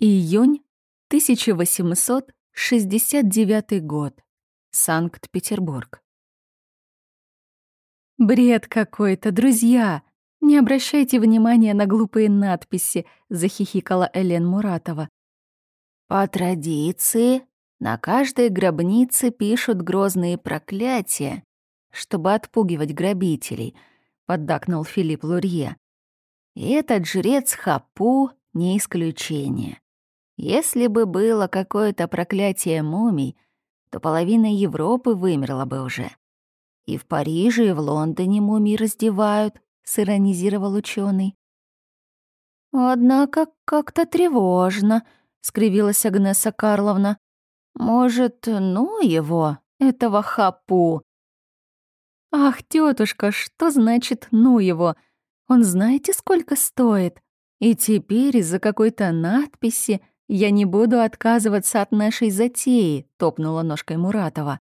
Июнь 1869 год. Санкт-Петербург. «Бред какой-то, друзья! Не обращайте внимания на глупые надписи», — захихикала Элен Муратова. «По традиции на каждой гробнице пишут грозные проклятия, чтобы отпугивать грабителей», — поддакнул Филипп Лурье. «И этот жрец Хапу не исключение. Если бы было какое-то проклятие мумий, то половина Европы вымерла бы уже. И в Париже, и в Лондоне мумий раздевают, сиронизировал ученый. Однако как-то тревожно, скривилась Агнеса Карловна. Может, ну его, этого хапу? Ах, тетушка, что значит ну его? Он знаете, сколько стоит? И теперь из-за какой-то надписи «Я не буду отказываться от нашей затеи», — топнула ножкой Муратова.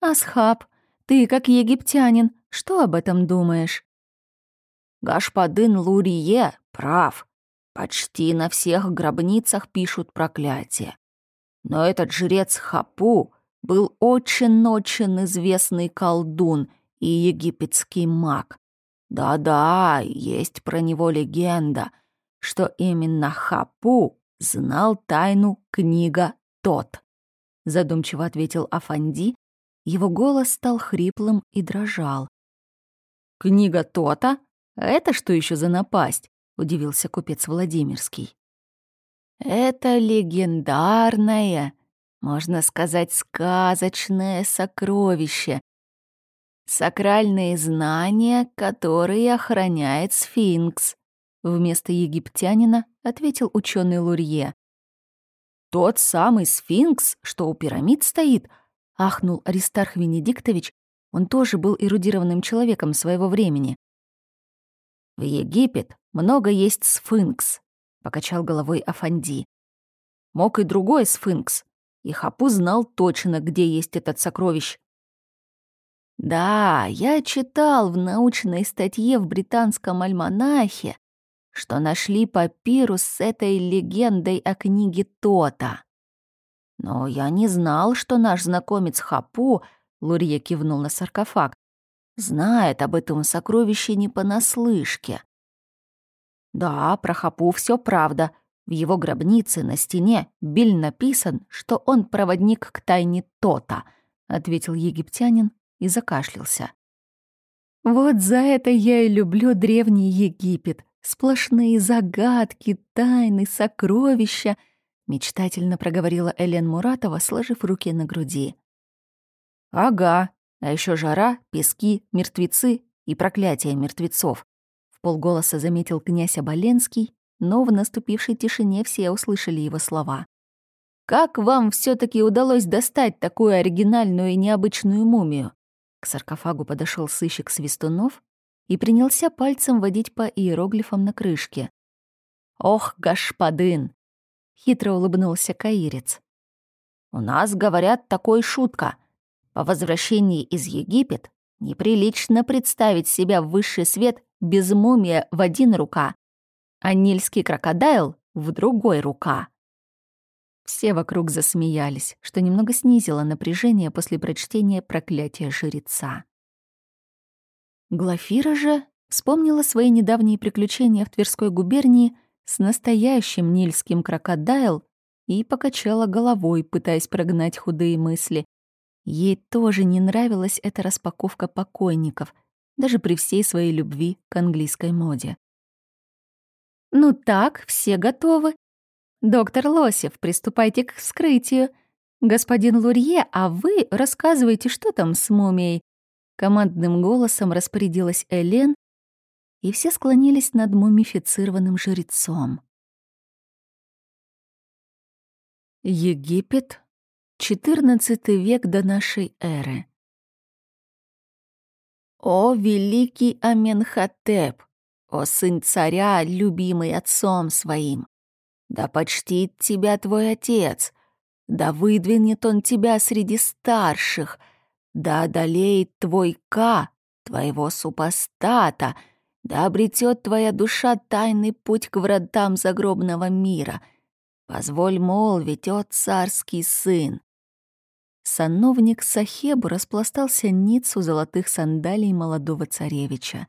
«Асхаб, ты, как египтянин, что об этом думаешь?» «Гашпадын Лурие прав. Почти на всех гробницах пишут проклятие. Но этот жрец Хапу был очень-очень известный колдун и египетский маг. Да-да, есть про него легенда, что именно Хапу знал тайну книга тот. Задумчиво ответил Афанди. Его голос стал хриплым и дрожал. «Книга Тота? Это что еще за напасть?» — удивился купец Владимирский. «Это легендарное, можно сказать, сказочное сокровище. Сакральные знания, которые охраняет сфинкс», — вместо египтянина ответил ученый Лурье. «Тот самый сфинкс, что у пирамид стоит», — ахнул Аристарх Венедиктович. Он тоже был эрудированным человеком своего времени. «В Египет много есть сфинкс», — покачал головой Афанди. «Мог и другой сфинкс, и Хапу знал точно, где есть этот сокровищ». «Да, я читал в научной статье в британском альманахе, что нашли папирус с этой легендой о книге Тота. Но я не знал, что наш знакомец Хапу, Лурье кивнул на саркофаг, знает об этом сокровище не понаслышке. Да, про Хапу все правда. В его гробнице на стене биль написан, что он проводник к тайне Тота, ответил египтянин и закашлялся. Вот за это я и люблю древний Египет. Сплошные загадки, тайны, сокровища, мечтательно проговорила Элен Муратова, сложив руки на груди. Ага, а еще жара, пески, мертвецы и проклятие мертвецов. В полголоса заметил князь Оболенский, но в наступившей тишине все услышали его слова. «Как вам все таки удалось достать такую оригинальную и необычную мумию?» К саркофагу подошел сыщик Свистунов и принялся пальцем водить по иероглифам на крышке. «Ох, господин!» — хитро улыбнулся каирец. «У нас, говорят, такой шутка. По возвращении из Египет неприлично представить себя в высший свет без мумия в один рука, а нильский крокодайл в другой рука». Все вокруг засмеялись, что немного снизило напряжение после прочтения проклятия жреца. Глафира же вспомнила свои недавние приключения в Тверской губернии с настоящим нильским крокодайл и покачала головой, пытаясь прогнать худые мысли. Ей тоже не нравилась эта распаковка покойников, даже при всей своей любви к английской моде. «Ну так, все готовы. Доктор Лосев, приступайте к вскрытию. Господин Лурье, а вы рассказывайте, что там с мумией. Командным голосом распорядилась Элен, и все склонились над мумифицированным жрецом. Египет, XIV век до нашей эры. «О, великий Аменхотеп! О, сын царя, любимый отцом своим! Да почтит тебя твой отец! Да выдвинет он тебя среди старших!» Да одолеет твой Ка, твоего супостата, да обретет твоя душа тайный путь к вратам загробного мира. Позволь молвить, о царский сын!» Сановник Сахебу распластался ницу золотых сандалий молодого царевича.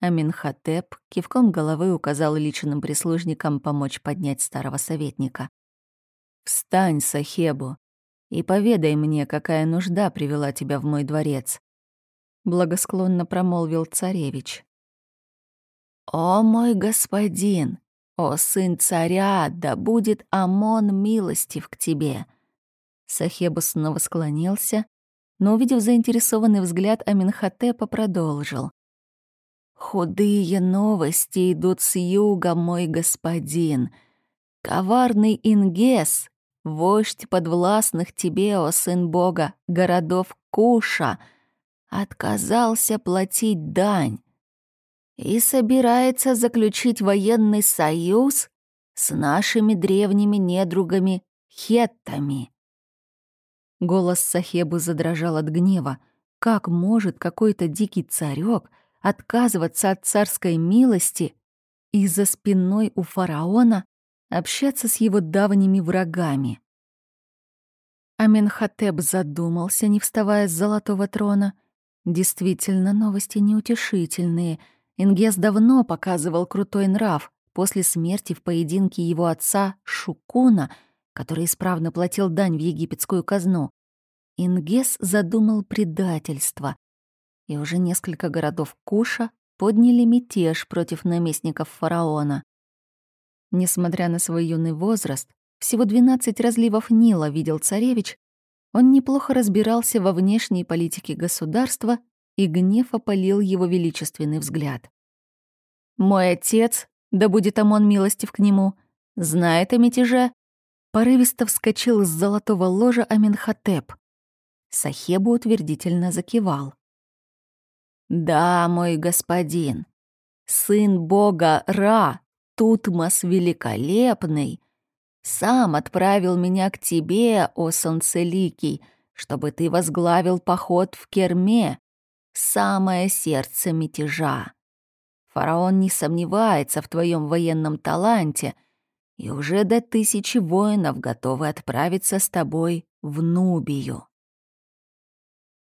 Аминхотеп кивком головы указал личным прислужникам помочь поднять старого советника. «Встань, Сахебу, и поведай мне, какая нужда привела тебя в мой дворец», — благосклонно промолвил царевич. «О мой господин, о сын царя, да будет Амон милостив к тебе!» Сахебу снова склонился, но, увидев заинтересованный взгляд Аминхотепа, продолжил. «Худые новости идут с юга, мой господин. Коварный Ингес, вождь подвластных тебе, о сын бога, городов Куша, отказался платить дань и собирается заключить военный союз с нашими древними недругами хеттами. Голос Сахебы задрожал от гнева. Как может какой-то дикий царек отказываться от царской милости и за спиной у фараона общаться с его давними врагами? Аменхотеп задумался, не вставая с золотого трона. Действительно, новости неутешительные. Ингес давно показывал крутой нрав. После смерти в поединке его отца Шукуна — который исправно платил дань в египетскую казну. Ингес задумал предательство, и уже несколько городов Куша подняли мятеж против наместников фараона. Несмотря на свой юный возраст, всего 12 разливов Нила видел царевич, он неплохо разбирался во внешней политике государства, и гнев опалил его величественный взгляд. «Мой отец, да будет Амон милостив к нему, знает о мятеже Порывисто вскочил с золотого ложа Аменхотеп. Сахебу утвердительно закивал. «Да, мой господин, сын бога Ра, Тутмос Великолепный, сам отправил меня к тебе, о солнцеликий, чтобы ты возглавил поход в Керме, самое сердце мятежа. Фараон не сомневается в твоем военном таланте — и уже до тысячи воинов готовы отправиться с тобой в Нубию.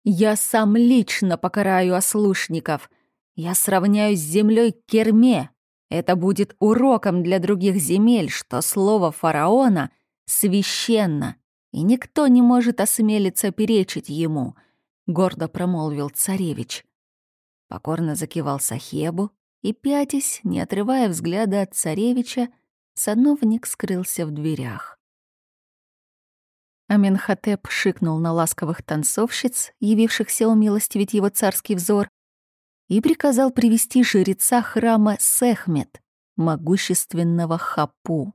Я сам лично покараю ослушников. Я сравняюсь с землей Керме. Это будет уроком для других земель, что слово фараона священно, и никто не может осмелиться перечить ему, гордо промолвил царевич. Покорно закивал Сахебу и, пятясь, не отрывая взгляда от царевича, Сановник скрылся в дверях. Аменхотеп шикнул на ласковых танцовщиц, явившихся умилостивить его царский взор, и приказал привести жреца храма Сехмет, могущественного Хапу.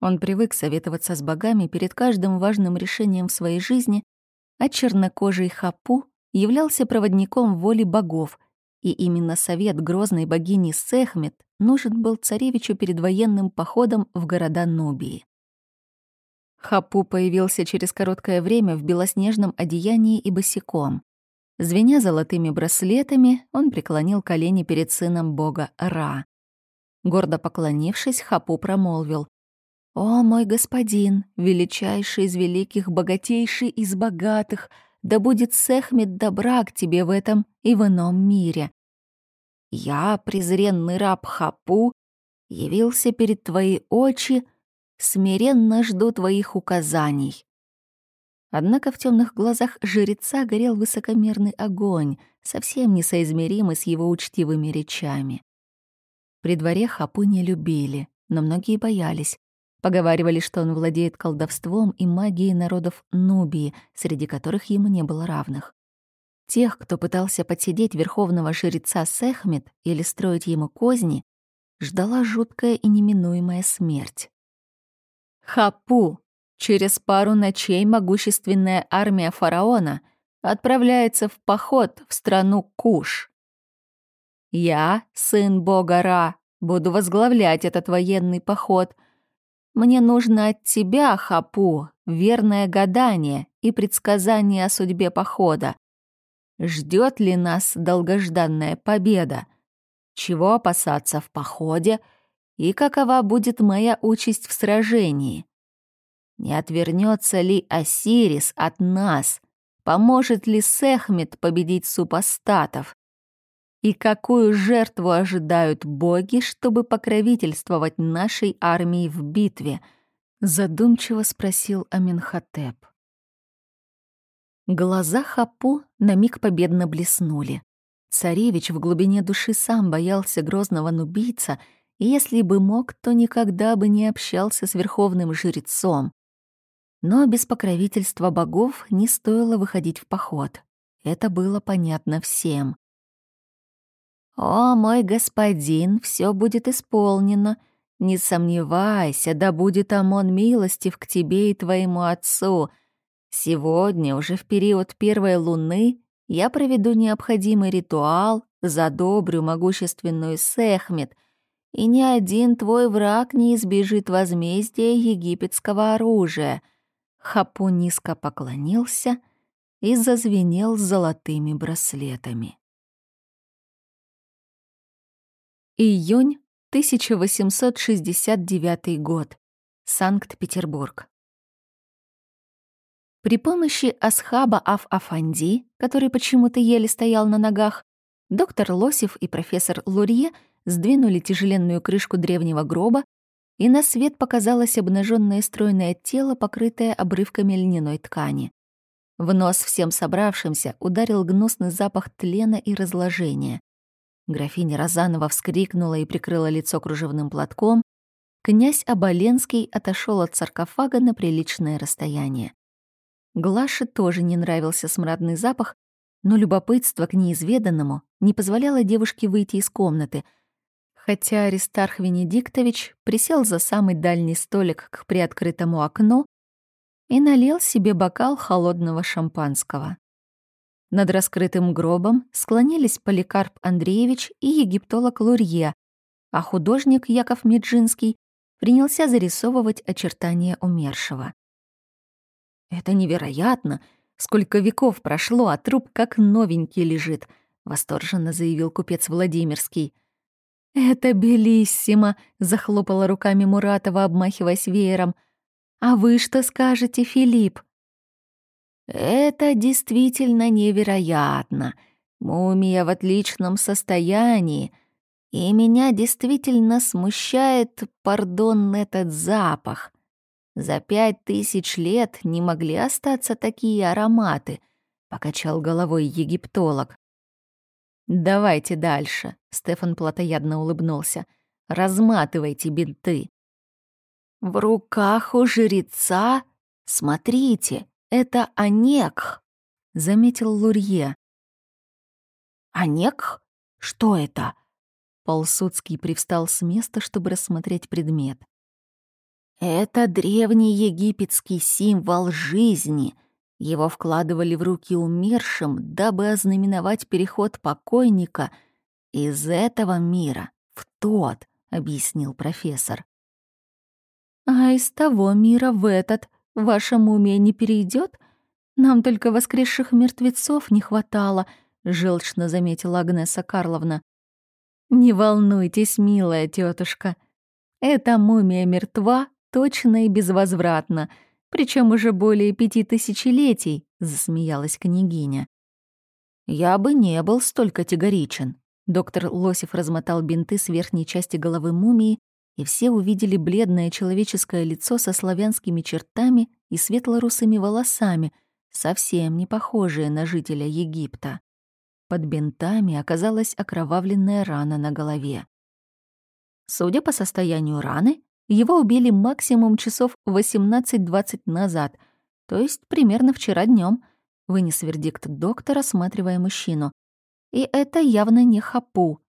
Он привык советоваться с богами перед каждым важным решением в своей жизни, а чернокожий Хапу являлся проводником воли богов, и именно совет грозной богини Сехмет нужен был царевичу перед военным походом в города Нубии. Хапу появился через короткое время в белоснежном одеянии и босиком. Звеня золотыми браслетами, он преклонил колени перед сыном бога Ра. Гордо поклонившись, Хапу промолвил. «О, мой господин, величайший из великих, богатейший из богатых, да будет Сехмет добра к тебе в этом и в ином мире. Я, презренный раб Хапу, явился перед твои очи, смиренно жду твоих указаний. Однако в темных глазах жреца горел высокомерный огонь, совсем несоизмеримый с его учтивыми речами. При дворе Хапу не любили, но многие боялись. Поговаривали, что он владеет колдовством и магией народов Нубии, среди которых ему не было равных. Тех, кто пытался подсидеть верховного жреца Сехмет или строить ему козни, ждала жуткая и неминуемая смерть. Хапу! Через пару ночей могущественная армия фараона отправляется в поход в страну Куш. Я, сын бога Ра, буду возглавлять этот военный поход. Мне нужно от тебя, Хапу, верное гадание и предсказание о судьбе похода. Ждет ли нас долгожданная победа? Чего опасаться в походе и какова будет моя участь в сражении. Не отвернется ли Осирис от нас? Поможет ли Сехмет победить супостатов? И какую жертву ожидают боги, чтобы покровительствовать нашей армии в битве? Задумчиво спросил Аминхотеп. Глаза Хапу на миг победно блеснули. Царевич в глубине души сам боялся грозного нубийца, и если бы мог, то никогда бы не общался с верховным жрецом. Но без покровительства богов не стоило выходить в поход. Это было понятно всем. «О, мой господин, все будет исполнено. Не сомневайся, да будет Амон милостив к тебе и твоему отцу. Сегодня, уже в период первой луны, я проведу необходимый ритуал, задобрю могущественную Сехмет, и ни один твой враг не избежит возмездия египетского оружия». Хапу низко поклонился и зазвенел золотыми браслетами. Июнь 1869 год. Санкт-Петербург. При помощи Асхаба Аф-Афанди, который почему-то еле стоял на ногах, доктор Лосев и профессор Лурье сдвинули тяжеленную крышку древнего гроба, и на свет показалось обнаженное стройное тело, покрытое обрывками льняной ткани. В нос всем собравшимся ударил гнусный запах тлена и разложения. Графиня Розанова вскрикнула и прикрыла лицо кружевным платком. Князь Оболенский отошел от саркофага на приличное расстояние. Глаше тоже не нравился смрадный запах, но любопытство к неизведанному не позволяло девушке выйти из комнаты, хотя Аристарх Венедиктович присел за самый дальний столик к приоткрытому окну и налил себе бокал холодного шампанского. Над раскрытым гробом склонились Поликарп Андреевич и египтолог Лурье, а художник Яков Меджинский принялся зарисовывать очертания умершего. «Это невероятно! Сколько веков прошло, а труп как новенький лежит!» — восторженно заявил купец Владимирский. «Это белиссимо!» — захлопала руками Муратова, обмахиваясь веером. «А вы что скажете, Филипп?» Это действительно невероятно. Мумия в отличном состоянии. И меня действительно смущает, пардон, этот запах. За пять тысяч лет не могли остаться такие ароматы, покачал головой египтолог. Давайте дальше, Стефан плотоядно улыбнулся. Разматывайте бинты. В руках у жреца, смотрите, это Анек, заметил Лурье. Анек? Что это? Полсудский привстал с места, чтобы рассмотреть предмет. Это древний египетский символ жизни. Его вкладывали в руки умершим, дабы ознаменовать переход покойника из этого мира в тот, объяснил профессор. А из того мира в этот, Ваша мумия не перейдет? Нам только воскресших мертвецов не хватало», — желчно заметила Агнеса Карловна. «Не волнуйтесь, милая тетушка. Эта мумия мертва точно и безвозвратно, причем уже более пяти тысячелетий», — засмеялась княгиня. «Я бы не был столь категоричен». Доктор Лосев размотал бинты с верхней части головы мумии и все увидели бледное человеческое лицо со славянскими чертами и светло-русыми волосами, совсем не похожее на жителя Египта. Под бинтами оказалась окровавленная рана на голове. Судя по состоянию раны, его убили максимум часов 18-20 назад, то есть примерно вчера днем. вынес вердикт доктор, осматривая мужчину. И это явно не хапу.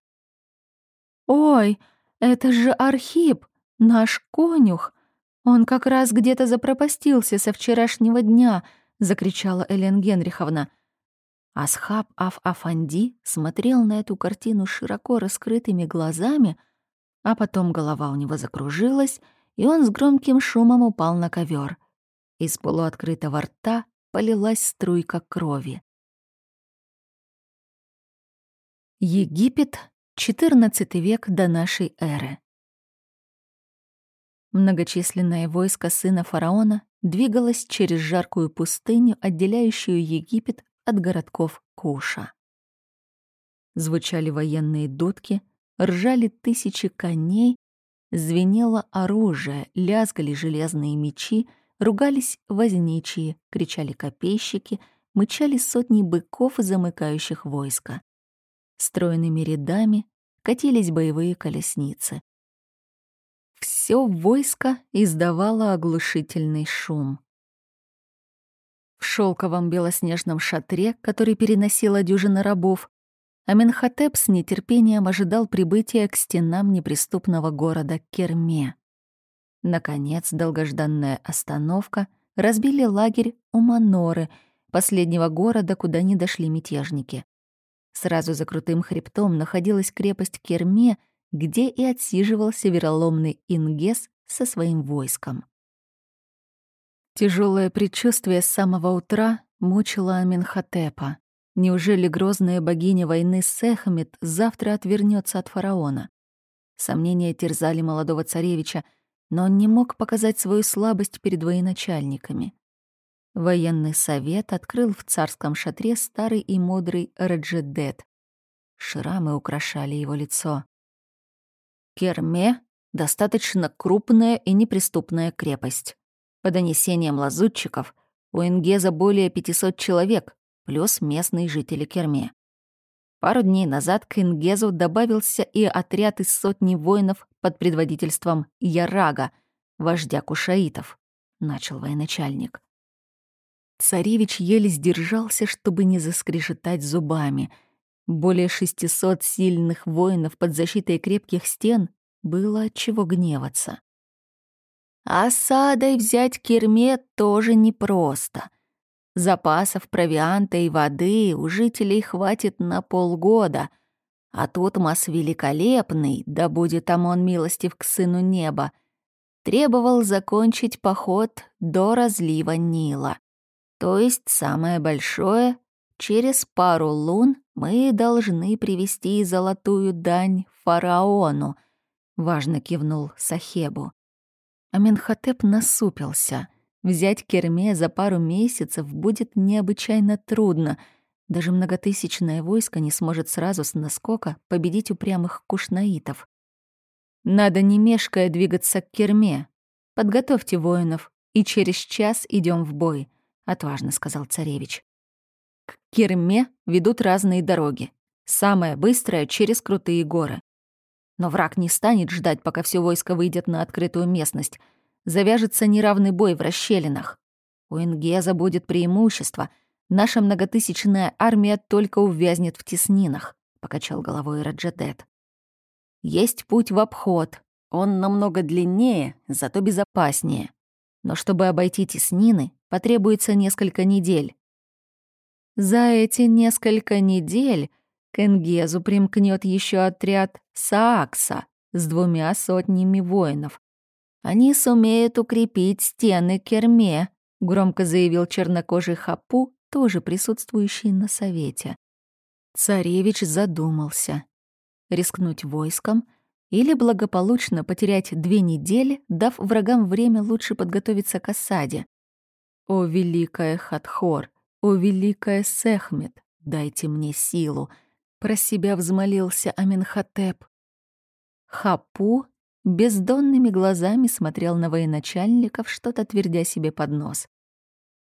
«Ой!» «Это же Архип, наш конюх! Он как раз где-то запропастился со вчерашнего дня!» — закричала Элен Генриховна. Асхаб Аф-Афанди смотрел на эту картину широко раскрытыми глазами, а потом голова у него закружилась, и он с громким шумом упал на ковер. Из полуоткрытого рта полилась струйка крови. Египет XIV век до нашей эры. Многочисленное войско сына фараона двигалось через жаркую пустыню, отделяющую Египет от городков Куша. Звучали военные дудки, ржали тысячи коней, звенело оружие, лязгали железные мечи, ругались возничие, кричали копейщики, мычали сотни быков, замыкающих войско. Стройными рядами катились боевые колесницы. Все войско издавало оглушительный шум. В шелковом белоснежном шатре, который переносила дюжина рабов, Аменхотеп с нетерпением ожидал прибытия к стенам неприступного города Керме. Наконец, долгожданная остановка разбили лагерь у Маноры, последнего города, куда не дошли мятежники. Сразу за крутым хребтом находилась крепость Керме — где и отсиживался вероломный Ингес со своим войском. Тяжелое предчувствие с самого утра мучило Аменхотепа. Неужели грозная богиня войны Сехмет завтра отвернется от фараона? Сомнения терзали молодого царевича, но он не мог показать свою слабость перед военачальниками. Военный совет открыл в царском шатре старый и мудрый Раджедет. Шрамы украшали его лицо. Керме — достаточно крупная и неприступная крепость. По донесениям лазутчиков, у Ингеза более 500 человек, плюс местные жители Керме. Пару дней назад к Ингезу добавился и отряд из сотни воинов под предводительством Ярага, вождя кушаитов, — начал военачальник. Царевич еле сдержался, чтобы не заскрежетать зубами — более 600 сильных воинов под защитой крепких стен было от чего гневаться. Осадой взять Керме тоже непросто. Запасов провианта и воды у жителей хватит на полгода, а тут Тутмос Великолепный, да будет Амон милостив к сыну неба, требовал закончить поход до разлива Нила. То есть самое большое Через пару лун мы должны привести золотую дань фараону, важно кивнул Сахебу. Аменхотеп насупился. Взять Керме за пару месяцев будет необычайно трудно. Даже многотысячное войско не сможет сразу с наскока победить упрямых кушнаитов. Надо не мешкая двигаться к Керме. Подготовьте воинов, и через час идем в бой, отважно сказал царевич. К Керме ведут разные дороги. Самая быстрая — через крутые горы. Но враг не станет ждать, пока все войско выйдет на открытую местность. Завяжется неравный бой в расщелинах. У Ингеза будет преимущество. Наша многотысячная армия только увязнет в теснинах, — покачал головой Раджадет. Есть путь в обход. Он намного длиннее, зато безопаснее. Но чтобы обойти теснины, потребуется несколько недель. За эти несколько недель к Энгезу примкнет еще отряд Саакса с двумя сотнями воинов. Они сумеют укрепить стены Керме, громко заявил чернокожий Хапу, тоже присутствующий на совете. Царевич задумался. Рискнуть войском или благополучно потерять две недели, дав врагам время лучше подготовиться к осаде. О, великая Хатхор! «О, великая Сехмет, дайте мне силу!» Про себя взмолился Аменхотеп. Хапу бездонными глазами смотрел на военачальников, что-то твердя себе под нос.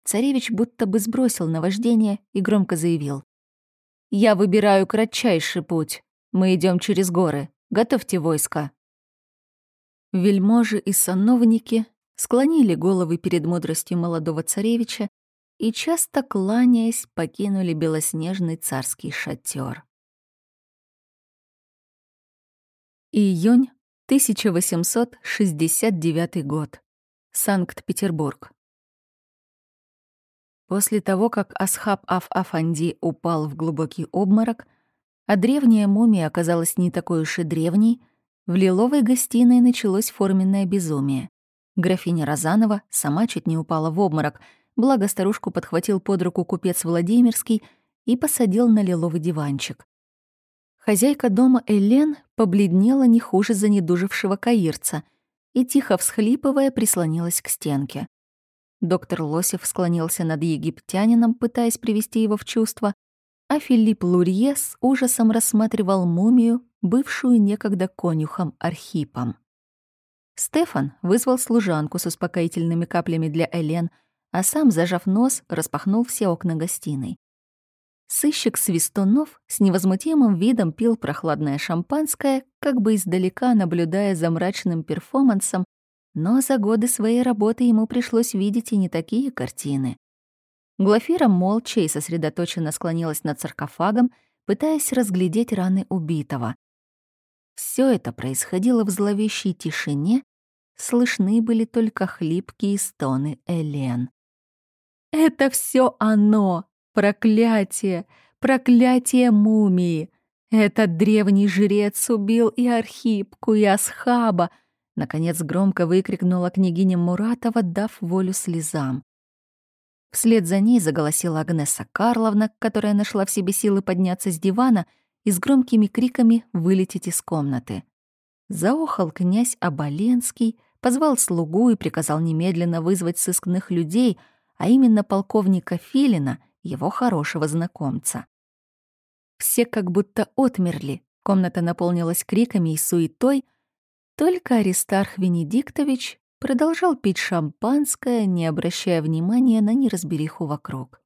Царевич будто бы сбросил наваждение и громко заявил. «Я выбираю кратчайший путь. Мы идем через горы. Готовьте войско». Вельможи и сановники склонили головы перед мудростью молодого царевича и, часто кланяясь, покинули белоснежный царский шатер. Июнь 1869 год. Санкт-Петербург. После того, как Асхаб Аф-Афанди упал в глубокий обморок, а древняя мумия оказалась не такой уж и древней, в лиловой гостиной началось форменное безумие. Графиня Розанова сама чуть не упала в обморок — благо старушку подхватил под руку купец Владимирский и посадил на лиловый диванчик. Хозяйка дома Элен побледнела не хуже занедужившего каирца. и, тихо всхлипывая, прислонилась к стенке. Доктор Лосев склонился над египтянином, пытаясь привести его в чувство, а Филипп Лурье с ужасом рассматривал мумию, бывшую некогда конюхом Архипом. Стефан вызвал служанку с успокоительными каплями для Элен, а сам, зажав нос, распахнул все окна гостиной. Сыщик Свистунов с невозмутимым видом пил прохладное шампанское, как бы издалека наблюдая за мрачным перформансом, но за годы своей работы ему пришлось видеть и не такие картины. Глафира молча и сосредоточенно склонилась над саркофагом, пытаясь разглядеть раны убитого. Все это происходило в зловещей тишине, слышны были только хлипкие стоны Элен. «Это все оно! Проклятие! Проклятие мумии! Этот древний жрец убил и Архипку, и Асхаба!» Наконец громко выкрикнула княгиня Муратова, дав волю слезам. Вслед за ней заголосила Агнеса Карловна, которая нашла в себе силы подняться с дивана и с громкими криками вылететь из комнаты. Заохал князь Оболенский, позвал слугу и приказал немедленно вызвать сыскных людей, а именно полковника Филина, его хорошего знакомца. Все как будто отмерли, комната наполнилась криками и суетой, только Аристарх Венедиктович продолжал пить шампанское, не обращая внимания на неразбериху вокруг.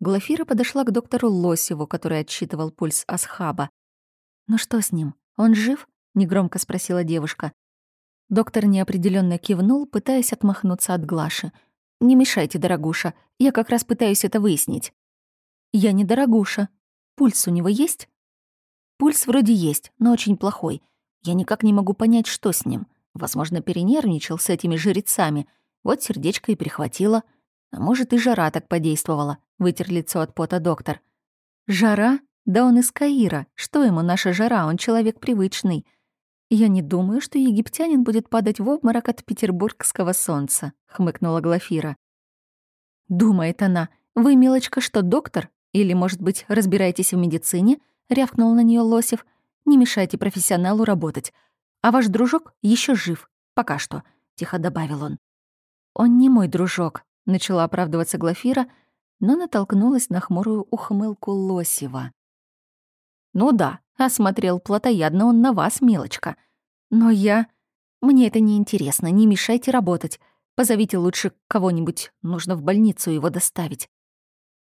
Глафира подошла к доктору Лосеву, который отсчитывал пульс Асхаба. «Ну что с ним? Он жив?» — негромко спросила девушка. Доктор неопределенно кивнул, пытаясь отмахнуться от Глаши. «Не мешайте, дорогуша, я как раз пытаюсь это выяснить». «Я не дорогуша. Пульс у него есть?» «Пульс вроде есть, но очень плохой. Я никак не могу понять, что с ним. Возможно, перенервничал с этими жрецами. Вот сердечко и прихватило. А может, и жара так подействовала. Вытер лицо от пота доктор. Жара? Да он из Каира. Что ему наша жара? Он человек привычный. Я не думаю, что египтянин будет падать в обморок от петербургского солнца, хмыкнула Глафира. Думает она. Вы, милочка, что, доктор? Или, может быть, разбираетесь в медицине? рявкнул на нее Лосев. Не мешайте профессионалу работать. А ваш дружок еще жив. Пока что», — тихо добавил он. «Он не мой дружок», — начала оправдываться Глафира, но натолкнулась на хмурую ухмылку Лосева. «Ну да, осмотрел плотоядно он на вас, мелочка. Но я... Мне это не интересно, не мешайте работать. Позовите лучше кого-нибудь, нужно в больницу его доставить».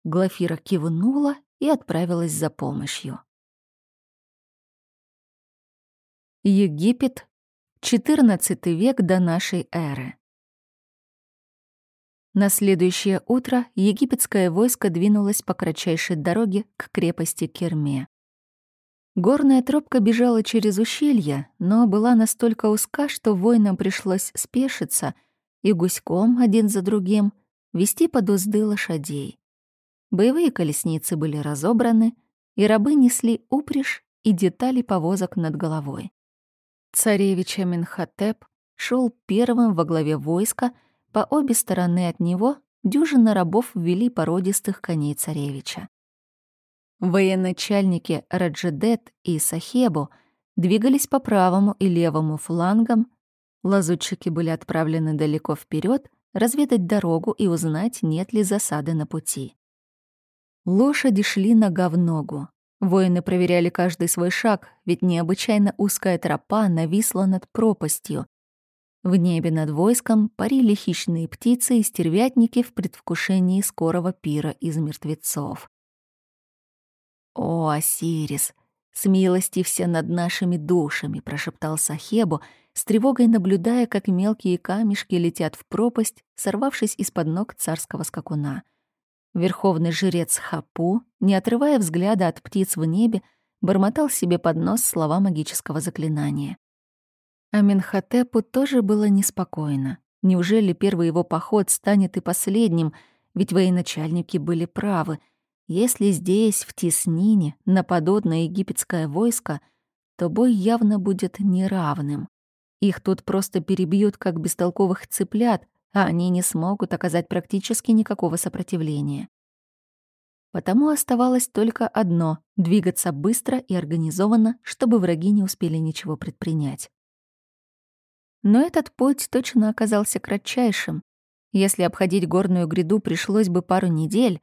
Глафира кивнула и отправилась за помощью. Египет, XIV век до нашей эры. На следующее утро египетское войско двинулось по кратчайшей дороге к крепости Керме. Горная тропка бежала через ущелье, но была настолько узка, что воинам пришлось спешиться и гуськом один за другим вести под узды лошадей. Боевые колесницы были разобраны, и рабы несли упряжь и детали повозок над головой. Царевич Аминхотеп шел первым во главе войска, по обе стороны от него дюжина рабов ввели породистых коней царевича. Военачальники Раджедет и Сахебу двигались по правому и левому флангам, лазутчики были отправлены далеко вперед разведать дорогу и узнать, нет ли засады на пути. Лошади шли нога в ногу. Воины проверяли каждый свой шаг, ведь необычайно узкая тропа нависла над пропастью. В небе над войском парили хищные птицы и стервятники в предвкушении скорого пира из мертвецов. «О, Осирис, смилостився над нашими душами!» — прошептал Сахебу, с тревогой наблюдая, как мелкие камешки летят в пропасть, сорвавшись из-под ног царского скакуна. Верховный жрец Хапу, не отрывая взгляда от птиц в небе, бормотал себе под нос слова магического заклинания. А Менхотепу тоже было неспокойно. Неужели первый его поход станет и последним, ведь военачальники были правы. Если здесь, в Теснине, нападут на египетское войско, то бой явно будет неравным. Их тут просто перебьют, как бестолковых цыплят, а они не смогут оказать практически никакого сопротивления. Потому оставалось только одно — двигаться быстро и организованно, чтобы враги не успели ничего предпринять. Но этот путь точно оказался кратчайшим. Если обходить горную гряду пришлось бы пару недель,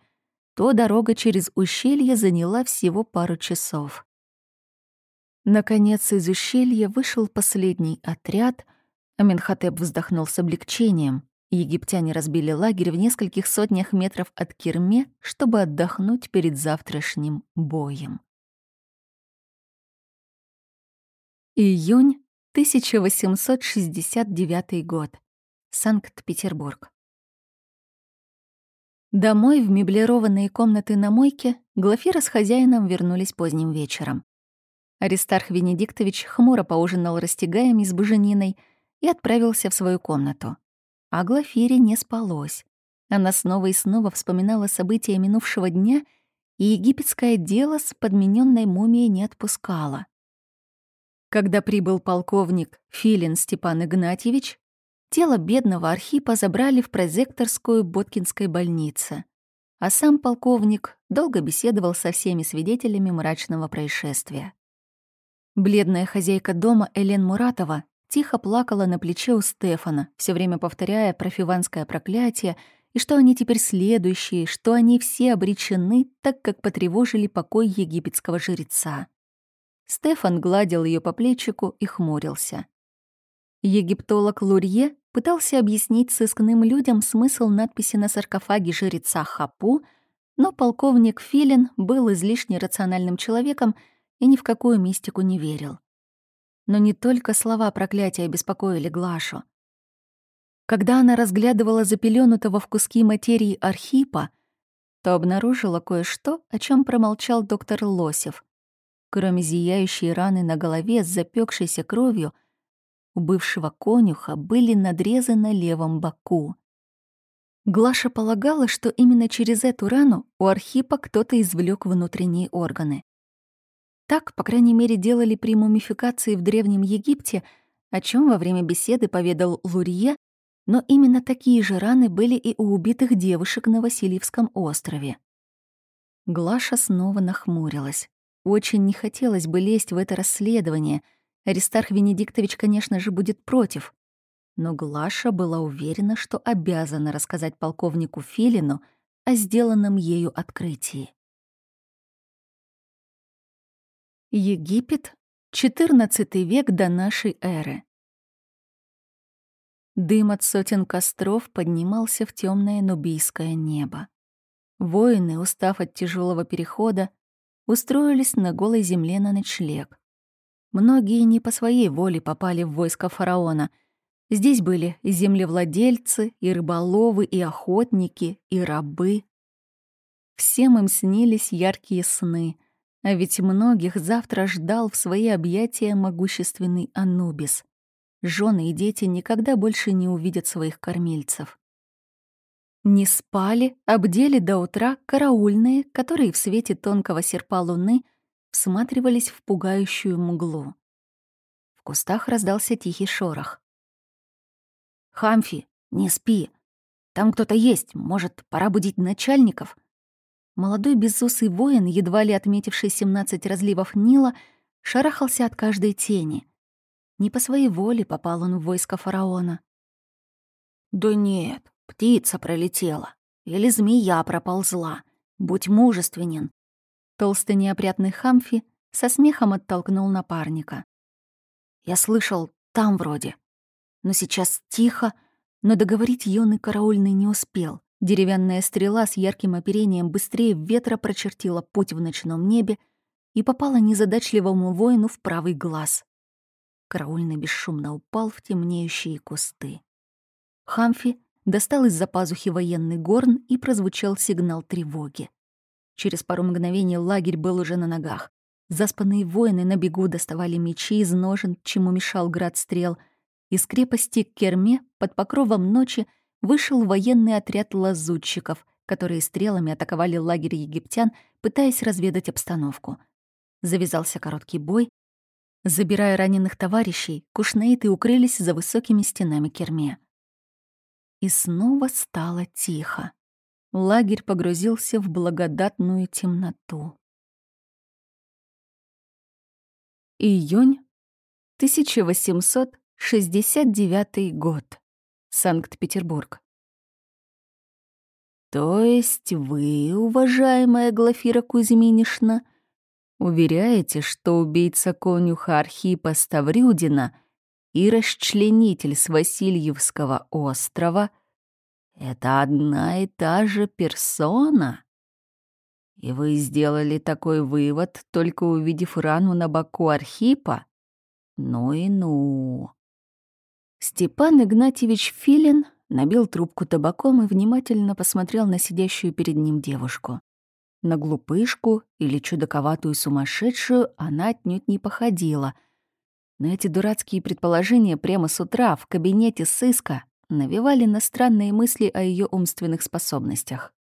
то дорога через ущелье заняла всего пару часов. Наконец из ущелья вышел последний отряд. Аменхотеп вздохнул с облегчением. Египтяне разбили лагерь в нескольких сотнях метров от Кирме, чтобы отдохнуть перед завтрашним боем. Июнь 1869 год. Санкт-Петербург. Домой в меблированные комнаты на мойке Глафира с хозяином вернулись поздним вечером. Аристарх Венедиктович хмуро поужинал растягаями с бужениной и отправился в свою комнату. А Глафире не спалось. Она снова и снова вспоминала события минувшего дня, и египетское дело с подмененной мумией не отпускало. Когда прибыл полковник Филин Степан Игнатьевич, тело бедного Архипа забрали в прозекторскую Боткинской больнице, а сам полковник долго беседовал со всеми свидетелями мрачного происшествия. Бледная хозяйка дома Элен Муратова тихо плакала на плече у Стефана, все время повторяя про фиванское проклятие и что они теперь следующие, что они все обречены, так как потревожили покой египетского жреца. Стефан гладил ее по плечику и хмурился. Египтолог Лурье пытался объяснить сыскным людям смысл надписи на саркофаге жреца Хапу, но полковник Филин был излишне рациональным человеком и ни в какую мистику не верил. Но не только слова проклятия беспокоили Глашу. Когда она разглядывала запеленутого в куски материи Архипа, то обнаружила кое-что, о чем промолчал доктор Лосев. Кроме зияющей раны на голове с запекшейся кровью, у бывшего конюха были надрезы на левом боку. Глаша полагала, что именно через эту рану у Архипа кто-то извлек внутренние органы. Так, по крайней мере, делали при мумификации в Древнем Египте, о чем во время беседы поведал Лурье, но именно такие же раны были и у убитых девушек на Васильевском острове. Глаша снова нахмурилась. Очень не хотелось бы лезть в это расследование. Аристарх Венедиктович, конечно же, будет против. Но Глаша была уверена, что обязана рассказать полковнику Филину о сделанном ею открытии. Египет, XIV век до нашей эры. Дым от сотен костров поднимался в темное нубийское небо. Воины, устав от тяжелого перехода, устроились на голой земле на ночлег. Многие не по своей воле попали в войско фараона. Здесь были и землевладельцы, и рыболовы, и охотники, и рабы. Всем им снились яркие сны — а ведь многих завтра ждал в свои объятия могущественный Анубис. Жены и дети никогда больше не увидят своих кормильцев. Не спали, обдели до утра караульные, которые в свете тонкого серпа луны всматривались в пугающую мглу. В кустах раздался тихий шорох. «Хамфи, не спи. Там кто-то есть. Может, пора будить начальников?» Молодой безусый воин, едва ли отметивший 17 разливов Нила, шарахался от каждой тени. Не по своей воле попал он в войско фараона. «Да нет, птица пролетела. Или змея проползла. Будь мужественен». Толстый неопрятный Хамфи со смехом оттолкнул напарника. «Я слышал, там вроде. Но сейчас тихо, но договорить юный караульный не успел. Деревянная стрела с ярким оперением быстрее ветра прочертила путь в ночном небе и попала незадачливому воину в правый глаз. Караульный бесшумно упал в темнеющие кусты. Хамфи достал из-за пазухи военный горн и прозвучал сигнал тревоги. Через пару мгновений лагерь был уже на ногах. Заспанные воины на бегу доставали мечи из ножен, чему мешал град стрел. Из крепости Керме под покровом ночи вышел военный отряд лазутчиков, которые стрелами атаковали лагерь египтян, пытаясь разведать обстановку. Завязался короткий бой. Забирая раненых товарищей, кушнаиты укрылись за высокими стенами керме. И снова стало тихо. Лагерь погрузился в благодатную темноту. Июнь 1870 69-й год. Санкт-Петербург. «То есть вы, уважаемая Глафира Кузьминишна, уверяете, что убийца конюха Архипа Ставрюдина и расчленитель с Васильевского острова — это одна и та же персона?» И вы сделали такой вывод, только увидев рану на боку Архипа? Ну и ну. Степан Игнатьевич Филин набил трубку табаком и внимательно посмотрел на сидящую перед ним девушку. На глупышку или чудаковатую сумасшедшую она отнюдь не походила. Но эти дурацкие предположения прямо с утра в кабинете сыска навевали на странные мысли о ее умственных способностях.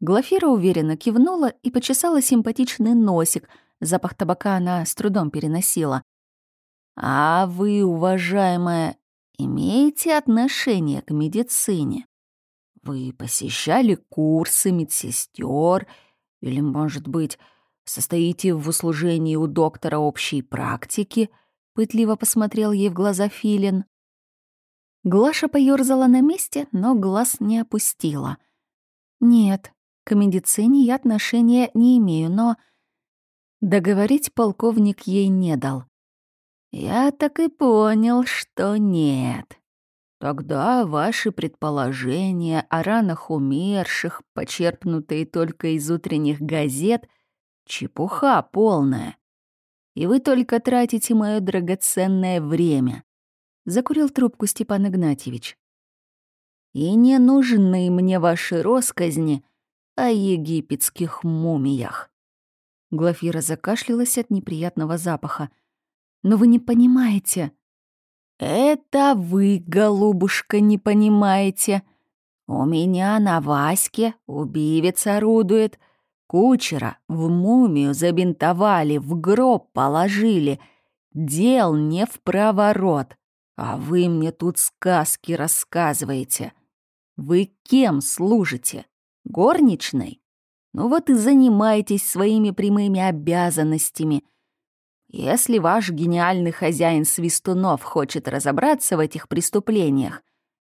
Глафира уверенно кивнула и почесала симпатичный носик. Запах табака она с трудом переносила. «А вы, уважаемая, имеете отношение к медицине? Вы посещали курсы медсестер или, может быть, состоите в услужении у доктора общей практики?» Пытливо посмотрел ей в глаза Филин. Глаша поёрзала на месте, но глаз не опустила. «Нет, к медицине я отношения не имею, но...» Договорить полковник ей не дал. «Я так и понял, что нет. Тогда ваши предположения о ранах умерших, почерпнутые только из утренних газет, чепуха полная. И вы только тратите мое драгоценное время». Закурил трубку Степан Игнатьевич. «И не нужны мне ваши росказни о египетских мумиях». Глафира закашлялась от неприятного запаха — но вы не понимаете». «Это вы, голубушка, не понимаете. У меня на Ваське убивец орудует. Кучера в мумию забинтовали, в гроб положили. Дел не в проворот. А вы мне тут сказки рассказываете. Вы кем служите? Горничной? Ну вот и занимайтесь своими прямыми обязанностями — если ваш гениальный хозяин Свистунов хочет разобраться в этих преступлениях,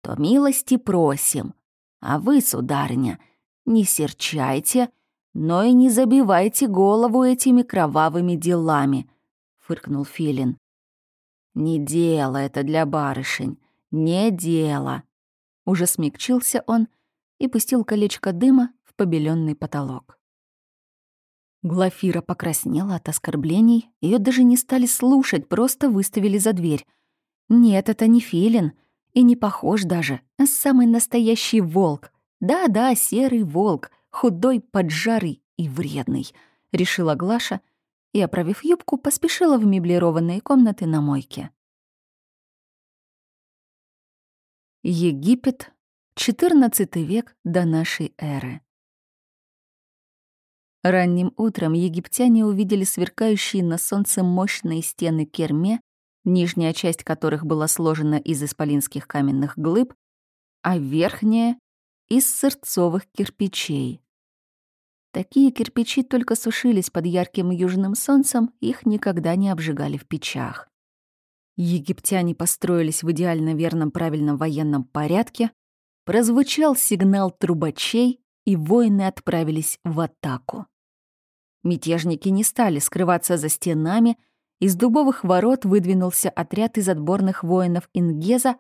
то милости просим. А вы, сударыня, не серчайте, но и не забивайте голову этими кровавыми делами», — фыркнул Филин. «Не дело это для барышень, не дело». Уже смягчился он и пустил колечко дыма в побеленный потолок. Глафира покраснела от оскорблений, ее даже не стали слушать, просто выставили за дверь. Нет, это не филин, и не похож даже, а самый настоящий волк. Да-да, серый волк, худой, поджарый и вредный, решила Глаша и, оправив юбку, поспешила в меблированные комнаты на мойке. Египет, XIV век до нашей эры. Ранним утром египтяне увидели сверкающие на солнце мощные стены Керме, нижняя часть которых была сложена из исполинских каменных глыб, а верхняя — из сырцовых кирпичей. Такие кирпичи только сушились под ярким южным солнцем, их никогда не обжигали в печах. Египтяне построились в идеально верном правильном военном порядке, прозвучал сигнал трубачей, и воины отправились в атаку. Мятежники не стали скрываться за стенами, из дубовых ворот выдвинулся отряд из отборных воинов Ингеза,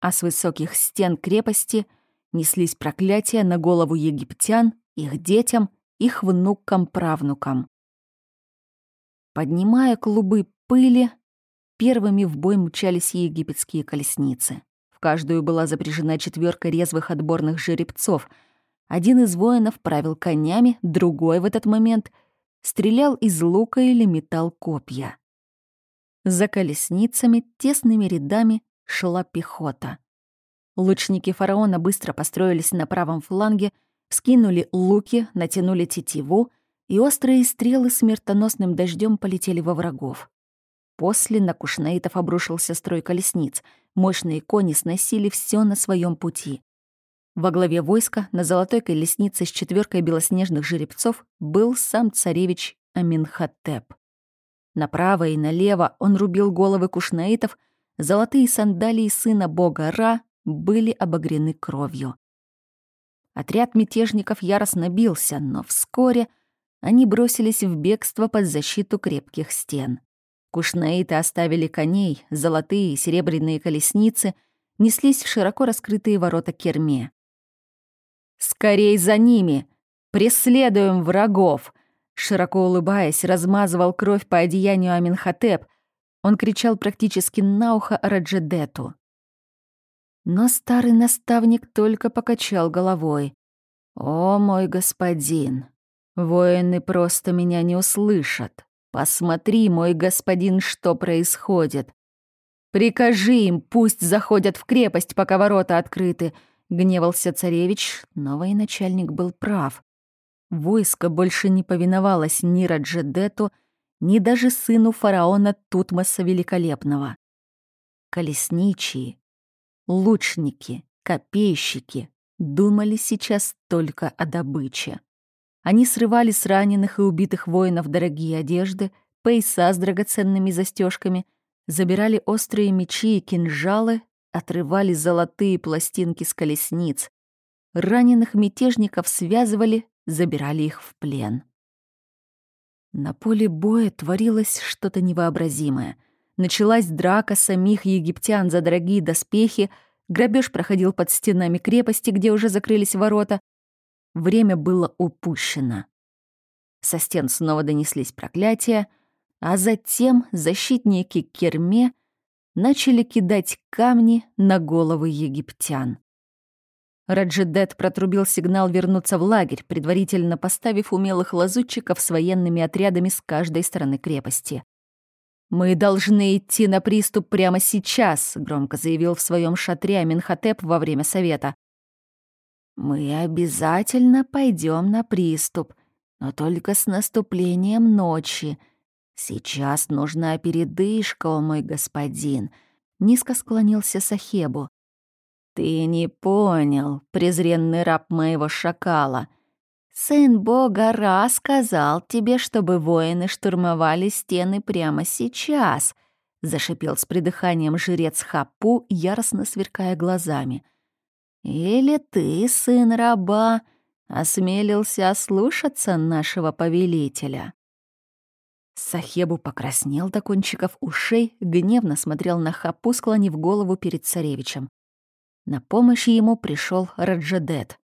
а с высоких стен крепости неслись проклятия на голову египтян, их детям, их внукам-правнукам. Поднимая клубы пыли, первыми в бой мчались египетские колесницы. В каждую была запряжена четверка резвых отборных жеребцов — один из воинов правил конями, другой в этот момент стрелял из лука или метал копья. За колесницами тесными рядами шла пехота. Лучники фараона быстро построились на правом фланге, скинули луки, натянули тетиву, и острые стрелы смертоносным дождем полетели во врагов. После на кушнаитов обрушился строй колесниц. Мощные кони сносили все на своем пути. Во главе войска на золотой колеснице с четверкой белоснежных жеребцов был сам царевич Аминхотеп. Направо и налево он рубил головы кушнаитов, золотые сандалии сына бога Ра были обогрены кровью. Отряд мятежников яростно бился, но вскоре они бросились в бегство под защиту крепких стен. Кушнаиты оставили коней, золотые и серебряные колесницы неслись в широко раскрытые ворота Керме. «Скорей за ними! Преследуем врагов!» Широко улыбаясь, размазывал кровь по одеянию Аминхотеп. Он кричал практически на ухо Раджедету. Но старый наставник только покачал головой. «О, мой господин, воины просто меня не услышат. Посмотри, мой господин, что происходит. Прикажи им, пусть заходят в крепость, пока ворота открыты», — гневался царевич, но военачальник был прав. Войско больше не повиновалось ни Раджедету, ни даже сыну фараона Тутмоса Великолепного. Колесничие Лучники, копейщики думали сейчас только о добыче. Они срывали с раненых и убитых воинов дорогие одежды, пояса с драгоценными застежками, забирали острые мечи и кинжалы, отрывали золотые пластинки с колесниц. Раненых мятежников связывали, забирали их в плен. На поле боя творилось что-то невообразимое — Началась драка самих египтян за дорогие доспехи, грабеж проходил под стенами крепости, где уже закрылись ворота. Время было упущено. Со стен снова донеслись проклятия, а затем защитники Керме начали кидать камни на головы египтян. Раджидет протрубил сигнал вернуться в лагерь, предварительно поставив умелых лазутчиков с военными отрядами с каждой стороны крепости. «Мы должны идти на приступ прямо сейчас», — громко заявил в своем шатре Аминхотеп во время совета. «Мы обязательно пойдем на приступ, но только с наступлением ночи. Сейчас нужна передышка, о мой господин», — низко склонился Сахебу. «Ты не понял, презренный раб моего шакала», — Сын бога Ра сказал тебе, чтобы воины штурмовали стены прямо сейчас, зашипел с придыханием жрец Хапу, яростно сверкая глазами. Или ты, сын раба, осмелился ослушаться нашего повелителя? Сахебу покраснел до кончиков ушей, гневно смотрел на Хапу, склонив голову перед царевичем. На помощь ему пришел Раджадет.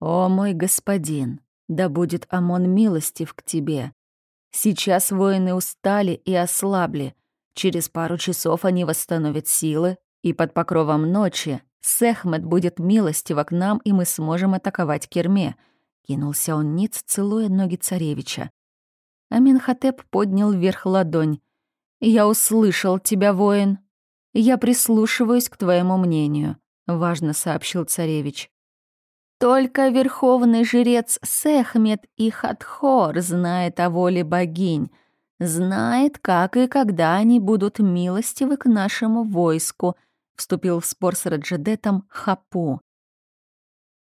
«О мой господин, да будет Амон милостив к тебе. Сейчас воины устали и ослабли. Через пару часов они восстановят силы, и под покровом ночи Сехмет будет милостива к нам, и мы сможем атаковать Керме. Кинулся он ниц, целуя ноги царевича. Аминхотеп поднял вверх ладонь. «Я услышал тебя, воин. Я прислушиваюсь к твоему мнению», — важно сообщил царевич. Только верховный жрец Сехмет и Хатхор знает о воле богинь, знает, как и когда они будут милостивы к нашему войску, вступил в спор с Раджедетом Хапу.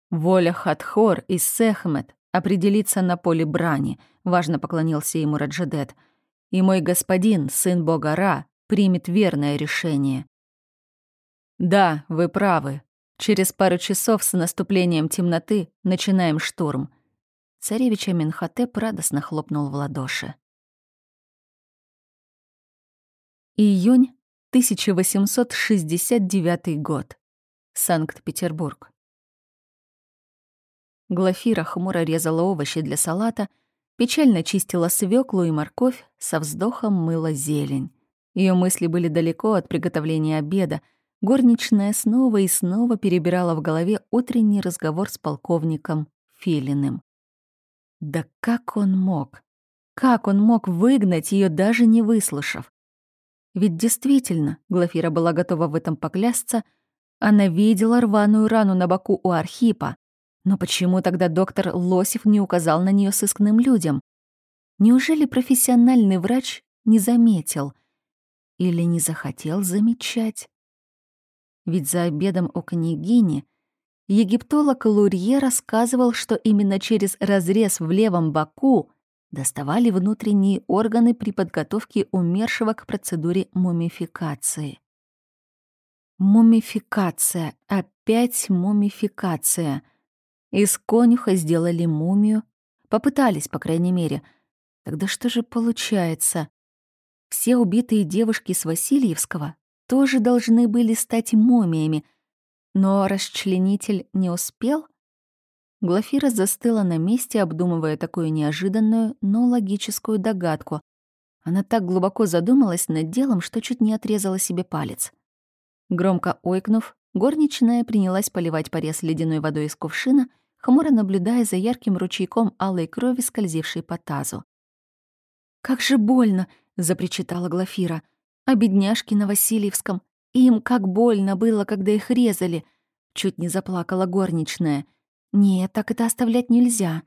Воля Хатхор и Сехмет определится на поле брани, важно поклонился ему Раджедет. И мой господин, сын бога Ра, примет верное решение. Да, вы правы, Через пару часов с наступлением темноты начинаем штурм. Царевич Аминхотеп радостно хлопнул в ладоши. Июнь 1869 год. Санкт-Петербург. Глафира хмуро резала овощи для салата, печально чистила свеклу и морковь, со вздохом мыла зелень. Ее мысли были далеко от приготовления обеда — Горничная снова и снова перебирала в голове утренний разговор с полковником Филиным. Да как он мог? Как он мог выгнать ее, даже не выслушав? Ведь действительно, Глафира была готова в этом поклясться, она видела рваную рану на боку у Архипа. Но почему тогда доктор Лосев не указал на нее сыскным людям? Неужели профессиональный врач не заметил или не захотел замечать? Ведь за обедом у княгини египтолог Лурье рассказывал, что именно через разрез в левом боку доставали внутренние органы при подготовке умершего к процедуре мумификации. Мумификация. Опять мумификация. Из конюха сделали мумию. Попытались, по крайней мере. Тогда что же получается? Все убитые девушки с Васильевского тоже должны были стать мумиями, но расчленитель не успел? Глафира застыла на месте, обдумывая такую неожиданную, но логическую догадку. Она так глубоко задумалась над делом, что чуть не отрезала себе палец. Громко ойкнув, горничная принялась поливать порез ледяной водой из кувшина, хмуро наблюдая за ярким ручейком алой крови, скользившей по тазу. «Как же больно!» — запричитала Глафира. «А бедняжки на Васильевском? Им как больно было, когда их резали!» Чуть не заплакала горничная. «Нет, так это оставлять нельзя.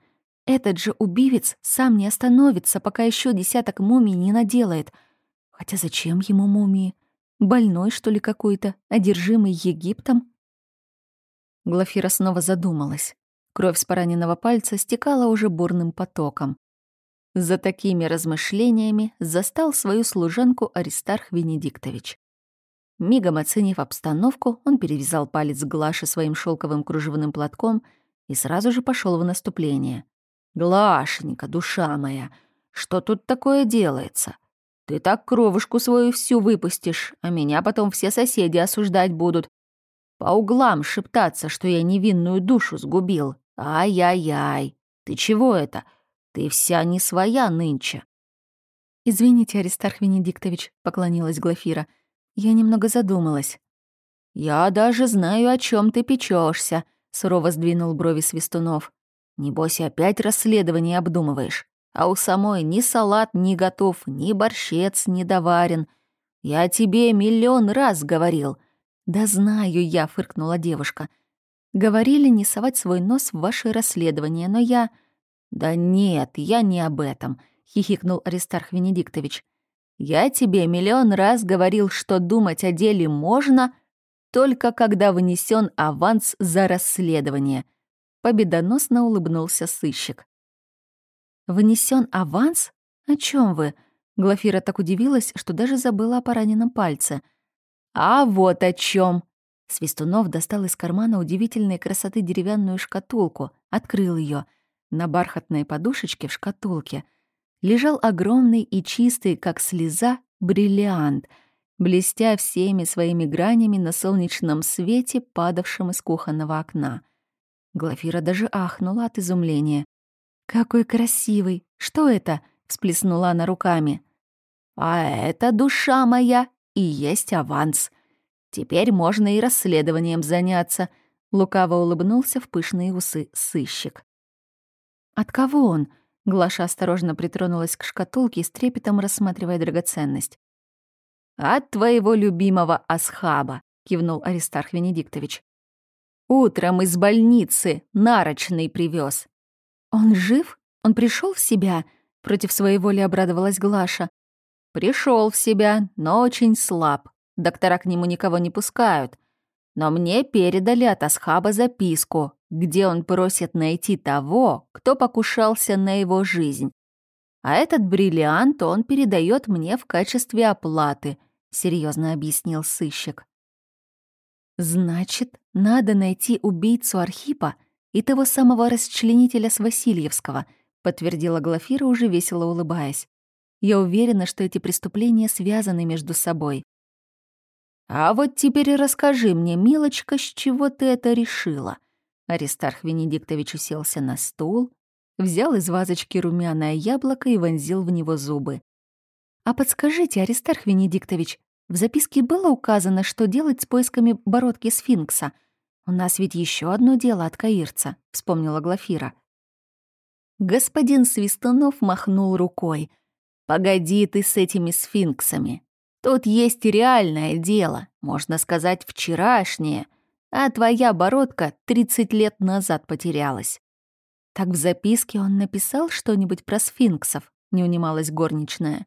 Этот же убивец сам не остановится, пока еще десяток мумий не наделает. Хотя зачем ему мумии? Больной, что ли, какой-то, одержимый Египтом?» Глафира снова задумалась. Кровь с пораненного пальца стекала уже бурным потоком. За такими размышлениями застал свою служанку Аристарх Венедиктович. Мигом оценив обстановку, он перевязал палец Глаши своим шелковым кружевным платком и сразу же пошел в наступление. «Глашенька, душа моя, что тут такое делается? Ты так кровушку свою всю выпустишь, а меня потом все соседи осуждать будут. По углам шептаться, что я невинную душу сгубил. Ай-яй-яй, ты чего это? Ты вся не своя нынче». «Извините, Аристарх Венедиктович», — поклонилась Глафира. «Я немного задумалась». «Я даже знаю, о чем ты печешься, сурово сдвинул брови Свистунов. «Небось, опять расследование обдумываешь а у самой ни салат не готов, ни борщец не доварен. Я тебе миллион раз говорил. Да знаю я, фыркнула девушка. Говорили не совать свой нос в ваши расследования, но я... Да нет, я не об этом, хихикнул Аристарх Венедиктович. Я тебе миллион раз говорил, что думать о деле можно, только когда вынесен аванс за расследование. Победоносно улыбнулся сыщик. Внесен аванс? О чем вы? Глафира так удивилась, что даже забыла о пораненном пальце. А вот о чем. Свистунов достал из кармана удивительной красоты деревянную шкатулку, открыл ее. На бархатной подушечке в шкатулке лежал огромный и чистый, как слеза, бриллиант, блестя всеми своими гранями на солнечном свете, падавшем из кухонного окна. Глафира даже ахнула от изумления. «Какой красивый! Что это?» — всплеснула она руками. «А это, душа моя, и есть аванс. Теперь можно и расследованием заняться», — лукаво улыбнулся в пышные усы сыщик. «От кого он?» — Глаша осторожно притронулась к шкатулке с трепетом рассматривая драгоценность. «От твоего любимого Асхаба», — кивнул Аристарх Венедиктович. «Утром из больницы нарочный привез. «Он жив? Он пришел в себя?» — против своей воли обрадовалась Глаша. Пришел в себя, но очень слаб. Доктора к нему никого не пускают. Но мне передали от Асхаба записку, где он просит найти того, кто покушался на его жизнь. А этот бриллиант он передает мне в качестве оплаты», — серьезно объяснил сыщик. «Значит, надо найти убийцу Архипа и того самого расчленителя с Васильевского», подтвердила Глафира, уже весело улыбаясь. «Я уверена, что эти преступления связаны между собой». «А вот теперь расскажи мне, милочка, с чего ты это решила?» Аристарх Венедиктович уселся на стул, взял из вазочки румяное яблоко и вонзил в него зубы. «А подскажите, Аристарх Венедиктович, в записке было указано, что делать с поисками бородки сфинкса — «У нас ведь еще одно дело от каирца», — вспомнила Глафира. Господин Свистунов махнул рукой. «Погоди ты с этими сфинксами. Тут есть реальное дело, можно сказать, вчерашнее, а твоя бородка 30 лет назад потерялась». «Так в записке он написал что-нибудь про сфинксов?» — не унималась горничная.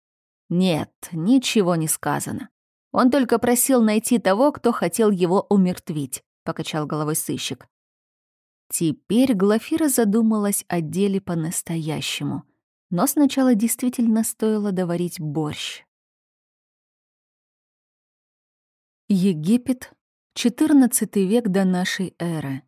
«Нет, ничего не сказано. Он только просил найти того, кто хотел его умертвить. — покачал головой сыщик. Теперь Глафира задумалась о деле по-настоящему. Но сначала действительно стоило доварить борщ. Египет, 14 век до нашей эры.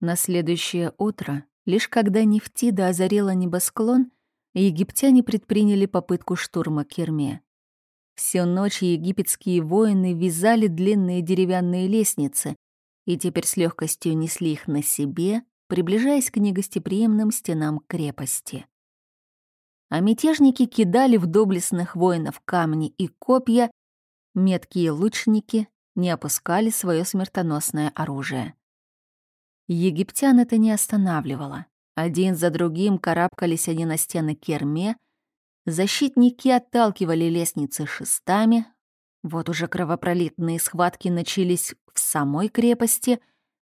На следующее утро, лишь когда Нефтида озарила небосклон, египтяне предприняли попытку штурма Керме. Всю ночь египетские воины вязали длинные деревянные лестницы и теперь с легкостью несли их на себе, приближаясь к негостеприимным стенам крепости. А мятежники кидали в доблестных воинов камни и копья, Меткие лучники не опускали свое смертоносное оружие. Египтян это не останавливало. Один за другим карабкались они на стены Керме, защитники отталкивали лестницы шестами, вот уже кровопролитные схватки начались в самой крепости,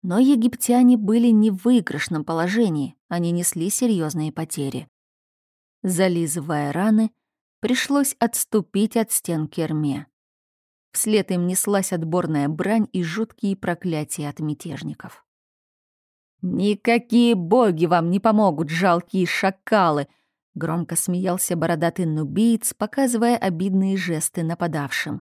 но египтяне были не в выигрышном положении, они несли серьезные потери. Зализывая раны, пришлось отступить от стен Керме. Вслед им неслась отборная брань и жуткие проклятия от мятежников. «Никакие боги вам не помогут, жалкие шакалы!» Громко смеялся бородатый нубиец, показывая обидные жесты нападавшим.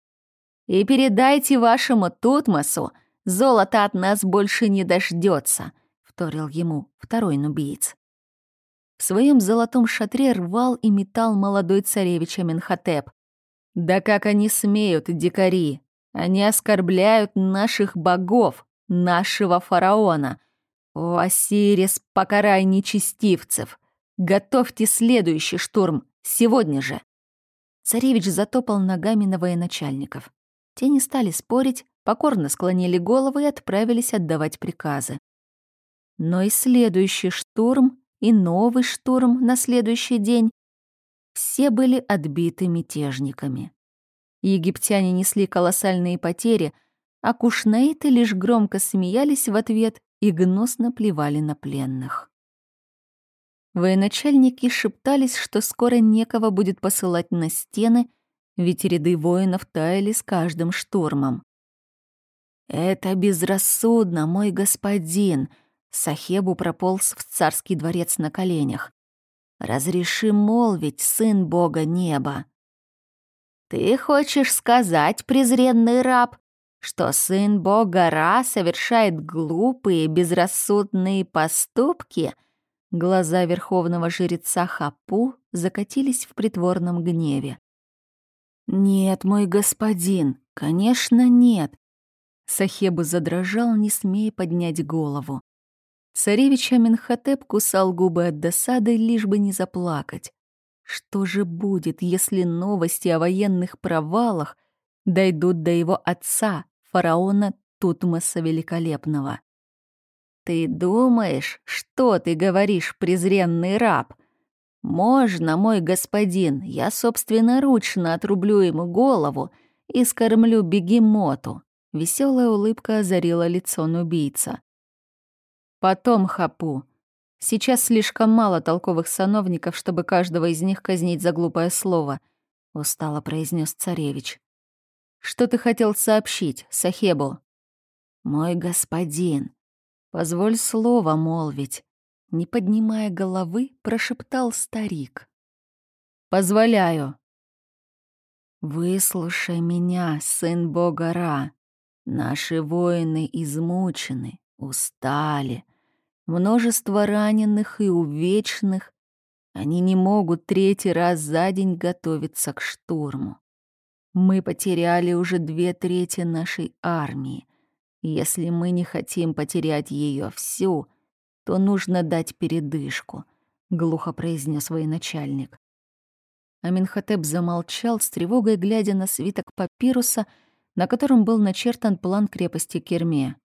«И передайте вашему Тутмосу, золото от нас больше не дождется, вторил ему второй нубиец. В своем золотом шатре рвал и метал молодой царевич Аменхотеп. Да как они смеют, дикари? Они оскорбляют наших богов, нашего фараона. О, Осирис, покарай нечестивцев. Готовьте следующий штурм, сегодня же. Царевич затопал ногами на военачальников. Те не стали спорить, покорно склонили головы и отправились отдавать приказы. Но и следующий штурм, и новый штурм на следующий день все были отбиты мятежниками. Египтяне несли колоссальные потери, а кушнейты лишь громко смеялись в ответ и гнусно плевали на пленных. Военачальники шептались, что скоро некого будет посылать на стены, ведь ряды воинов таяли с каждым штурмом. «Это безрассудно, мой господин!» Сахебу прополз в царский дворец на коленях. Разреши молвить, сын бога неба. Ты хочешь сказать, презренный раб, что сын бога Ра совершает глупые, безрассудные поступки? Глаза верховного жреца Хапу закатились в притворном гневе. «Нет, мой господин, конечно, нет!» Сахебу задрожал, не смея поднять голову. Царевич Аминхотеп кусал губы от досады, лишь бы не заплакать. Что же будет, если новости о военных провалах дойдут до его отца, фараона Тутмоса Великолепного? «Ты думаешь, что ты говоришь, презренный раб? Можно, мой господин, я собственноручно отрублю ему голову и скормлю бегемоту». Веселая улыбка озарила лицо убийца. Потом хапу. Сейчас слишком мало толковых сановников, чтобы каждого из них казнить за глупое слово, устало произнес царевич. Что ты хотел сообщить, Сахебу? Мой господин, позволь слово молвить, не поднимая головы, прошептал старик. Позволяю. Выслушай меня, сын бога Ра. Наши воины измучены, устали. Множество раненых и увечных. Они не могут третий раз за день готовиться к штурму. Мы потеряли уже две трети нашей армии. Если мы не хотим потерять ее всю, то нужно дать передышку, глухо произнес военачальник. Аминхотеп замолчал с тревогой, глядя на свиток папируса, на котором был начертан план крепости Керме.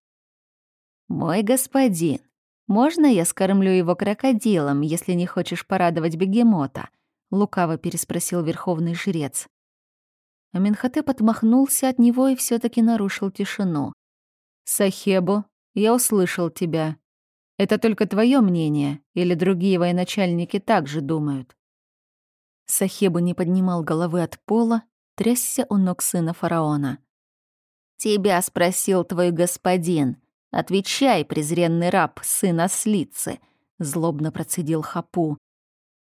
«Мой господин, можно я скормлю его крокодилом, если не хочешь порадовать бегемота?» — лукаво переспросил верховный жрец. Аминхотеп отмахнулся от него и все таки нарушил тишину. «Сахебу, я услышал тебя. Это только твое мнение, или другие военачальники также думают?» Сахебу не поднимал головы от пола, трясся у ног сына фараона. «Тебя спросил твой господин», «Отвечай, презренный раб, сын ослицы!» — злобно процедил Хапу.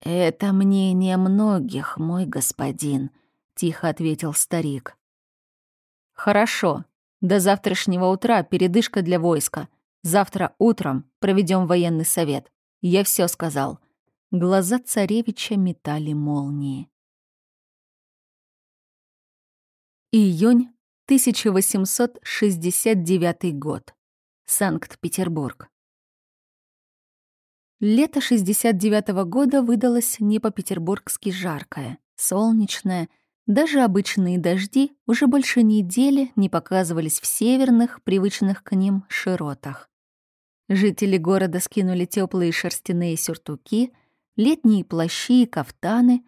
«Это мнение многих, мой господин», — тихо ответил старик. «Хорошо. До завтрашнего утра передышка для войска. Завтра утром проведем военный совет. Я все сказал». Глаза царевича метали молнии. Июнь 1869 год. Санкт-Петербург. Лето 69 -го года выдалось не по-петербургски жаркое, солнечное. Даже обычные дожди уже больше недели не показывались в северных, привычных к ним широтах. Жители города скинули теплые шерстяные сюртуки, летние плащи и кафтаны,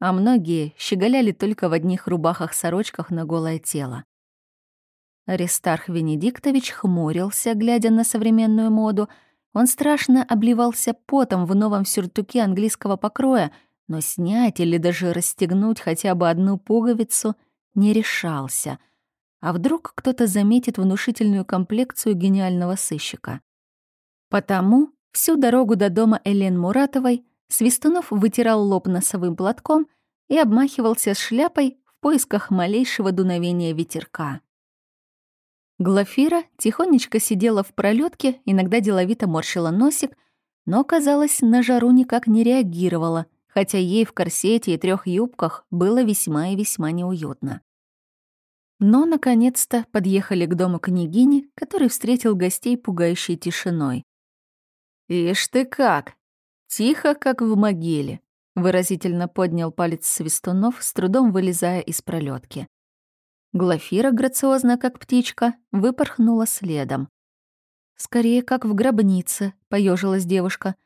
а многие щеголяли только в одних рубахах-сорочках на голое тело. Аристарх Венедиктович хмурился, глядя на современную моду. Он страшно обливался потом в новом сюртуке английского покроя, но снять или даже расстегнуть хотя бы одну пуговицу не решался. А вдруг кто-то заметит внушительную комплекцию гениального сыщика? Потому всю дорогу до дома Элен Муратовой Свистунов вытирал лоб носовым платком и обмахивался шляпой в поисках малейшего дуновения ветерка. Глафира тихонечко сидела в пролетке, иногда деловито морщила носик, но, казалось, на жару никак не реагировала, хотя ей в корсете и трех юбках было весьма и весьма неуютно. Но, наконец-то, подъехали к дому княгини, который встретил гостей пугающей тишиной. «Ишь ты как! Тихо, как в могиле!» — выразительно поднял палец Свистунов, с трудом вылезая из пролетки. Глафира, грациозно как птичка, выпорхнула следом. «Скорее, как в гробнице», — поежилась девушка.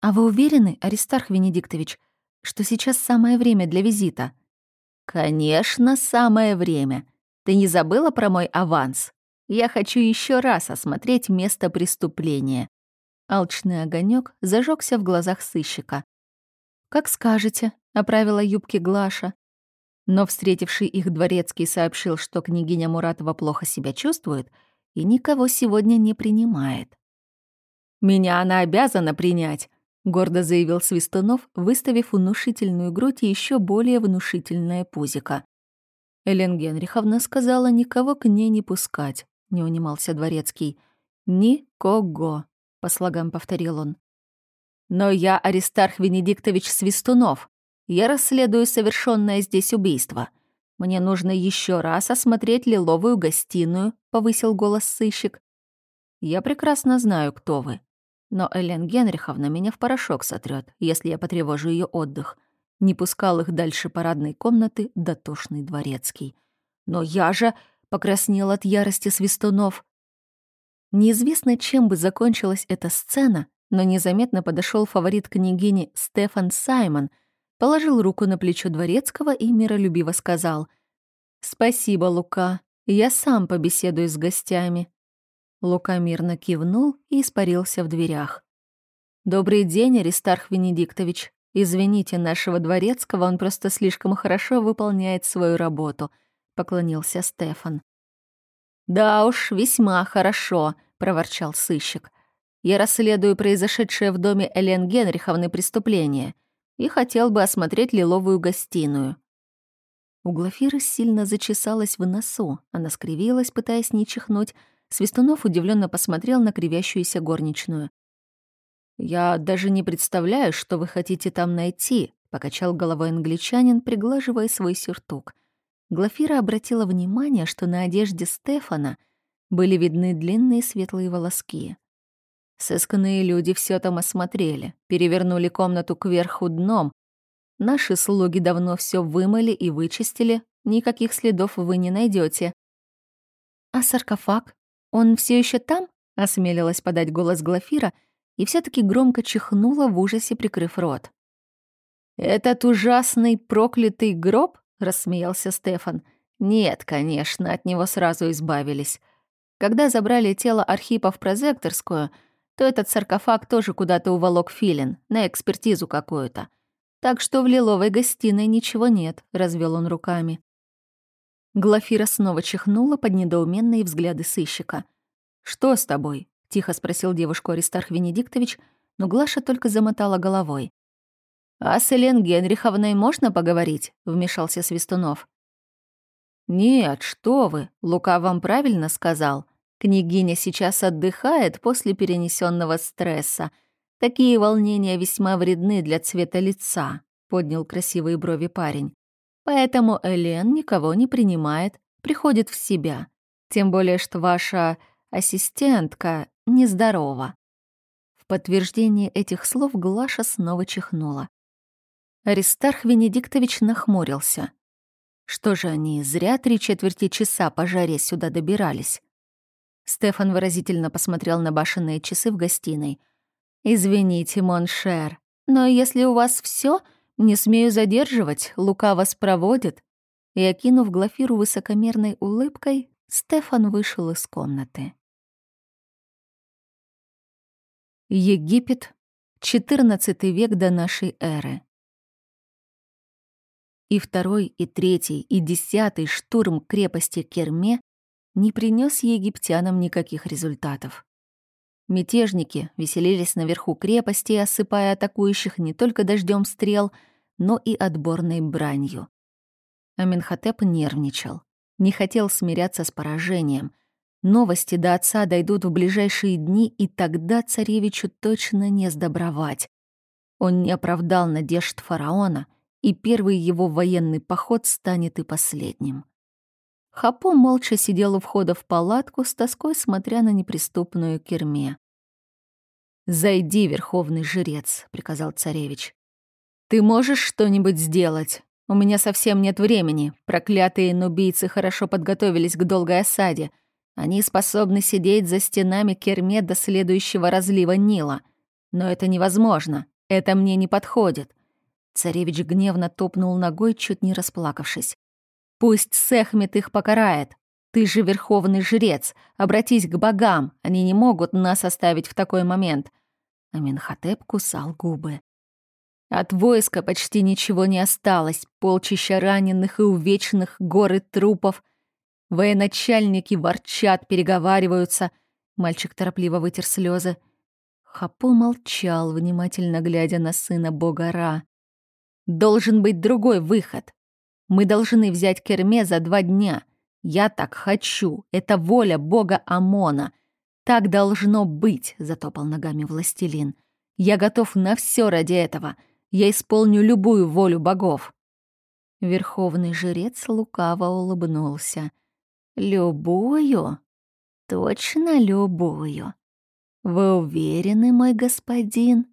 «А вы уверены, Аристарх Венедиктович, что сейчас самое время для визита?» «Конечно, самое время. Ты не забыла про мой аванс? Я хочу еще раз осмотреть место преступления». Алчный огонек зажегся в глазах сыщика. «Как скажете», — оправила юбки Глаша. Но встретивший их дворецкий сообщил, что княгиня Муратова плохо себя чувствует и никого сегодня не принимает. «Меня она обязана принять», — гордо заявил Свистунов, выставив внушительную грудь и еще более внушительное пузико. Элен Генриховна сказала никого к ней не пускать, не унимался дворецкий. «Никого», — по слогам повторил он. «Но я Аристарх Венедиктович Свистунов. Я расследую совершенное здесь убийство. Мне нужно еще раз осмотреть лиловую гостиную», — повысил голос сыщик. «Я прекрасно знаю, кто вы. Но Элен Генриховна меня в порошок сотрет, если я потревожу ее отдых. Не пускал их дальше парадной комнаты дотошный дворецкий. Но я же покраснел от ярости свистунов. Неизвестно, чем бы закончилась эта сцена, но незаметно подошел фаворит княгини Стефан Саймон — положил руку на плечо дворецкого и миролюбиво сказал «Спасибо, Лука, я сам побеседую с гостями». Лука мирно кивнул и испарился в дверях. «Добрый день, Аристарх Венедиктович. Извините нашего дворецкого, он просто слишком хорошо выполняет свою работу», — поклонился Стефан. «Да уж, весьма хорошо», — проворчал сыщик. «Я расследую произошедшее в доме Элен Генриховны преступление и хотел бы осмотреть лиловую гостиную. У Глафиры сильно зачесалась в носу. Она скривилась, пытаясь не чихнуть. Свистунов удивленно посмотрел на кривящуюся горничную. «Я даже не представляю, что вы хотите там найти», — покачал головой англичанин, приглаживая свой сюртук. Глафира обратила внимание, что на одежде Стефана были видны длинные светлые волоски. Сысканные люди все там осмотрели, перевернули комнату кверху дном. Наши слуги давно все вымыли и вычистили, никаких следов вы не найдете. А саркофаг? Он все еще там? осмелилась подать голос Глафира и все таки громко чихнула в ужасе, прикрыв рот. «Этот ужасный проклятый гроб?» — рассмеялся Стефан. «Нет, конечно, от него сразу избавились. Когда забрали тело Архипа в прозекторскую — то этот саркофаг тоже куда-то уволок Филин, на экспертизу какую-то. Так что в лиловой гостиной ничего нет, развел он руками. Глафира снова чихнула под недоуменные взгляды сыщика. «Что с тобой?» — тихо спросил девушку Аристарх Венедиктович, но Глаша только замотала головой. «А с Элен Генриховной можно поговорить?» — вмешался Свистунов. «Нет, что вы, Лука вам правильно сказал. Княгиня сейчас отдыхает после перенесенного стресса. Такие волнения весьма вредны для цвета лица», — поднял красивые брови парень. «Поэтому Элен никого не принимает, приходит в себя. Тем более, что ваша ассистентка нездорова». В подтверждение этих слов Глаша снова чихнула. Аристарх Венедиктович нахмурился. Что же они зря три четверти часа по жаре сюда добирались? Стефан выразительно посмотрел на башенные часы в гостиной. «Извините, mon cher, но если у вас все, не смею задерживать, Лука вас проводит». И, окинув Глафиру высокомерной улыбкой, Стефан вышел из комнаты. Египет, XIV век до нашей эры. И второй, и третий, и десятый штурм крепости Керме не принес египтянам никаких результатов. Мятежники веселились наверху крепости, осыпая атакующих не только дождем стрел, но и отборной бранью. Аминхотеп нервничал, не хотел смиряться с поражением. Новости до отца дойдут в ближайшие дни, и тогда царевичу точно не сдобровать. Он не оправдал надежд фараона — и первый его военный поход станет и последним. Хапо молча сидел у входа в палатку, с тоской смотря на неприступную керме. «Зайди, верховный жрец», — приказал царевич. «Ты можешь что-нибудь сделать? У меня совсем нет времени. Проклятые нубийцы хорошо подготовились к долгой осаде. Они способны сидеть за стенами керме до следующего разлива Нила. Но это невозможно. Это мне не подходит. Царевич гневно топнул ногой, чуть не расплакавшись. «Пусть Сехмет их покарает. Ты же верховный жрец. Обратись к богам. Они не могут нас оставить в такой момент». Аминхотеп кусал губы. От войска почти ничего не осталось. Полчища раненых и увечных, горы трупов. Военачальники ворчат, переговариваются. Мальчик торопливо вытер слезы. Хапо молчал, внимательно глядя на сына бога Ра. Должен быть другой выход. Мы должны взять Керме за два дня. Я так хочу. Это воля бога Амона. Так должно быть, затопал ногами властелин. Я готов на все ради этого. Я исполню любую волю богов. Верховный жрец лукаво улыбнулся. «Любую? Точно любую? Вы уверены, мой господин?»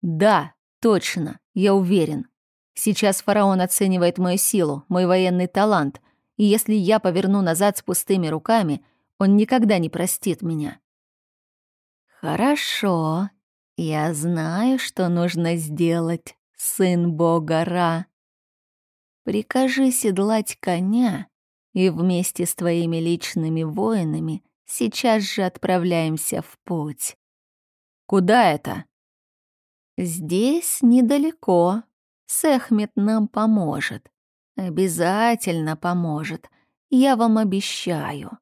«Да, точно. Я уверен. Сейчас фараон оценивает мою силу, мой военный талант, и если я поверну назад с пустыми руками, он никогда не простит меня. Хорошо. Я знаю, что нужно сделать, сын бога Ра. Прикажи седлать коня, и вместе с твоими личными воинами сейчас же отправляемся в путь. Куда это? Здесь недалеко. Сехмет нам поможет. Обязательно поможет. Я вам обещаю.